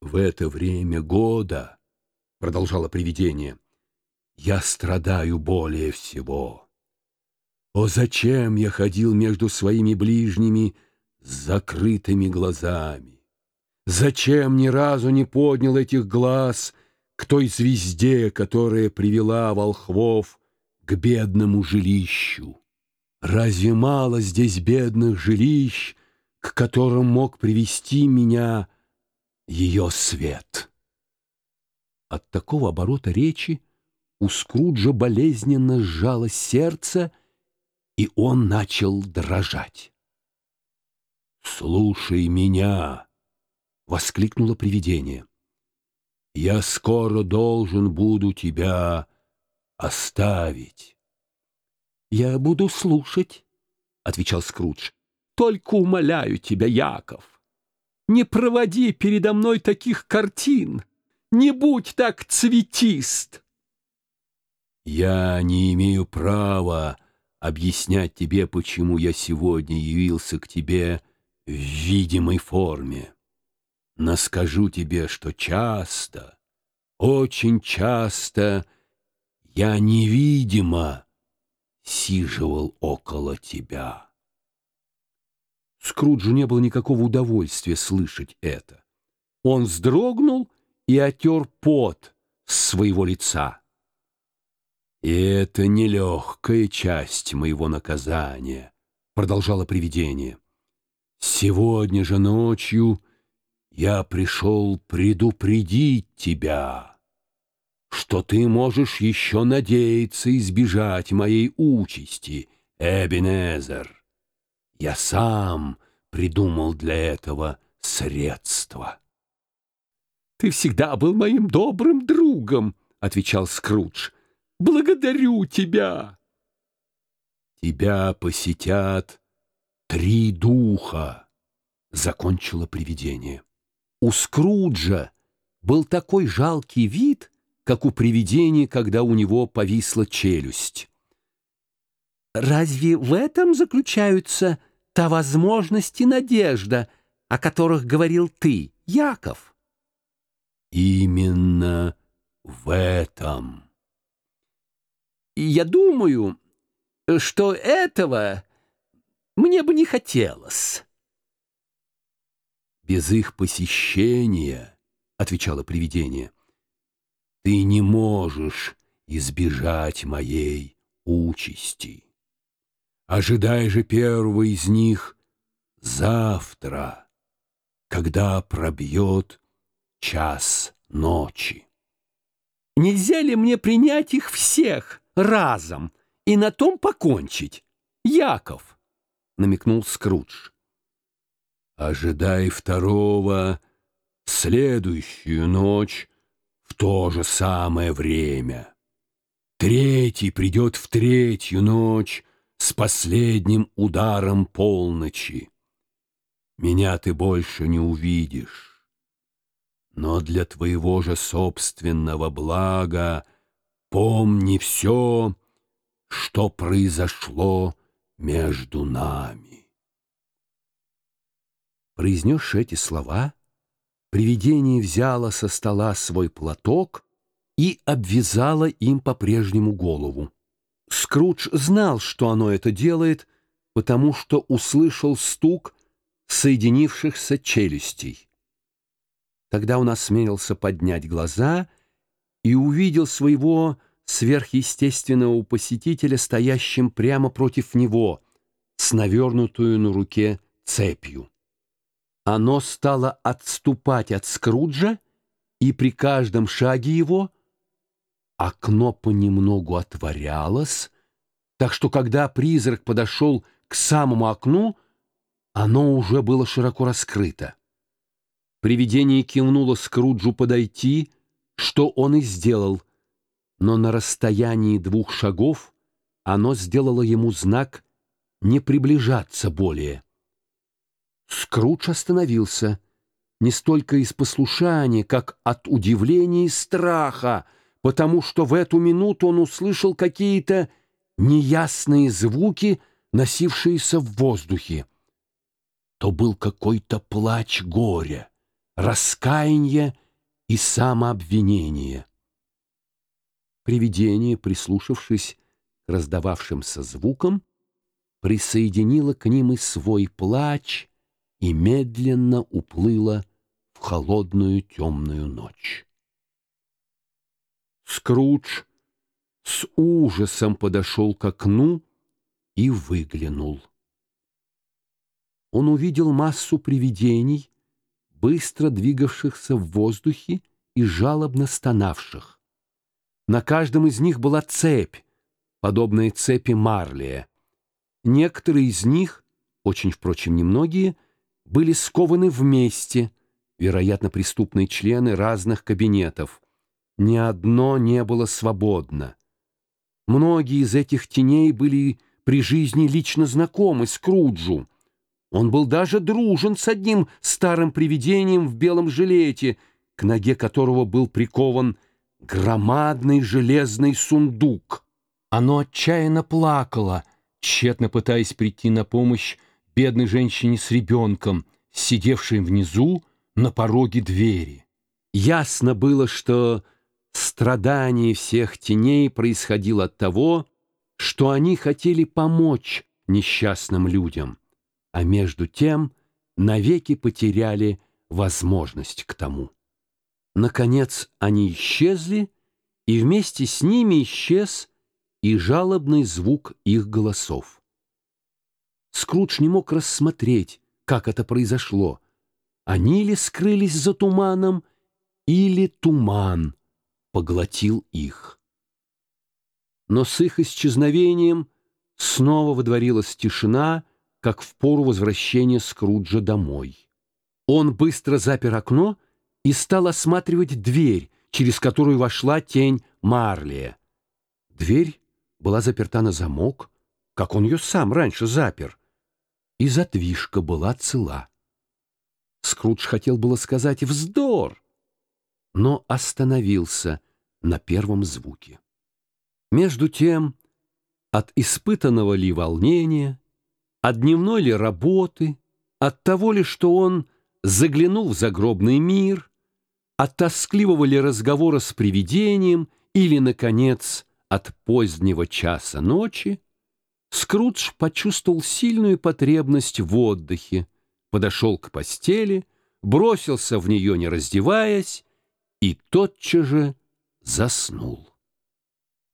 В это время года, — продолжало привидение, — я страдаю более всего. О, зачем я ходил между своими ближними с закрытыми глазами? Зачем ни разу не поднял этих глаз к той звезде, которая привела волхвов к бедному жилищу? Разве мало здесь бедных жилищ, к которым мог привести меня ее свет? От такого оборота речи у Скруджа болезненно сжалось сердце, и он начал дрожать. «Слушай меня!» — воскликнуло привидение. «Я скоро должен буду тебя оставить». «Я буду слушать», — отвечал Скрудж. «Только умоляю тебя, Яков, не проводи передо мной таких картин, не будь так цветист». «Я не имею права объяснять тебе, почему я сегодня явился к тебе в видимой форме. Но скажу тебе, что часто, очень часто я невидимо сиживал около тебя. Скруджу не было никакого удовольствия слышать это. Он вздрогнул и отер пот с своего лица. «И это нелегкая часть моего наказания», — продолжало привидение. «Сегодня же ночью я пришел предупредить тебя, что ты можешь еще надеяться избежать моей участи, Эбенезер. Я сам придумал для этого средства». «Ты всегда был моим добрым другом», — отвечал Скрудж. Благодарю тебя!» «Тебя посетят три духа», — закончило привидение. У Скруджа был такой жалкий вид, как у привидения, когда у него повисла челюсть. «Разве в этом заключаются та возможность и надежда, о которых говорил ты, Яков?» «Именно в этом». Я думаю, что этого мне бы не хотелось. Без их посещения, — отвечало привидение, — ты не можешь избежать моей участи. Ожидай же первого из них завтра, когда пробьет час ночи. Нельзя ли мне принять их всех? разом и на том покончить. Яков, — намекнул Скрудж. Ожидай второго следующую ночь в то же самое время. Третий придет в третью ночь с последним ударом полночи. Меня ты больше не увидишь. Но для твоего же собственного блага Помни все, что произошло между нами. Произнесши эти слова, привидение взяло со стола свой платок и обвязало им по-прежнему голову. Скрудж знал, что оно это делает, потому что услышал стук соединившихся челюстей. Тогда он осмелился поднять глаза — и увидел своего сверхъестественного посетителя, стоящим прямо против него, с навернутую на руке цепью. Оно стало отступать от Скруджа, и при каждом шаге его окно понемногу отворялось, так что когда призрак подошел к самому окну, оно уже было широко раскрыто. Привидение кивнуло Скруджу подойти, что он и сделал, но на расстоянии двух шагов оно сделало ему знак не приближаться более. Скрудж остановился, не столько из послушания, как от удивления и страха, потому что в эту минуту он услышал какие-то неясные звуки, носившиеся в воздухе. То был какой-то плач горя, раскаяние и самообвинение. Привидение, прислушавшись к раздававшимся звукам, присоединило к ним и свой плач и медленно уплыло в холодную темную ночь. Скрудж с ужасом подошел к окну и выглянул. Он увидел массу привидений, быстро двигавшихся в воздухе и жалобно стонавших. На каждом из них была цепь, подобная цепи Марлия. Некоторые из них, очень, впрочем, немногие, были скованы вместе, вероятно, преступные члены разных кабинетов. Ни одно не было свободно. Многие из этих теней были при жизни лично знакомы Скруджу. Он был даже дружен с одним старым привидением в белом жилете, к ноге которого был прикован громадный железный сундук. Оно отчаянно плакало, тщетно пытаясь прийти на помощь бедной женщине с ребенком, сидевшей внизу на пороге двери. Ясно было, что страдание всех теней происходило от того, что они хотели помочь несчастным людям, а между тем навеки потеряли возможность к тому. Наконец они исчезли, и вместе с ними исчез и жалобный звук их голосов. Скрудж не мог рассмотреть, как это произошло. Они ли скрылись за туманом, или туман поглотил их. Но с их исчезновением снова водворилась тишина, как в пору возвращения Скруджа домой. Он быстро запер окно и стал осматривать дверь, через которую вошла тень Марлия. Дверь была заперта на замок, как он ее сам раньше запер, и задвижка была цела. Скрудж хотел было сказать «вздор», но остановился на первом звуке. Между тем, от испытанного ли волнения, от дневной ли работы, от того ли, что он заглянул в загробный мир — от тоскливого ли разговора с привидением или, наконец, от позднего часа ночи, Скрудж почувствовал сильную потребность в отдыхе, подошел к постели, бросился в нее, не раздеваясь, и тотчас же заснул.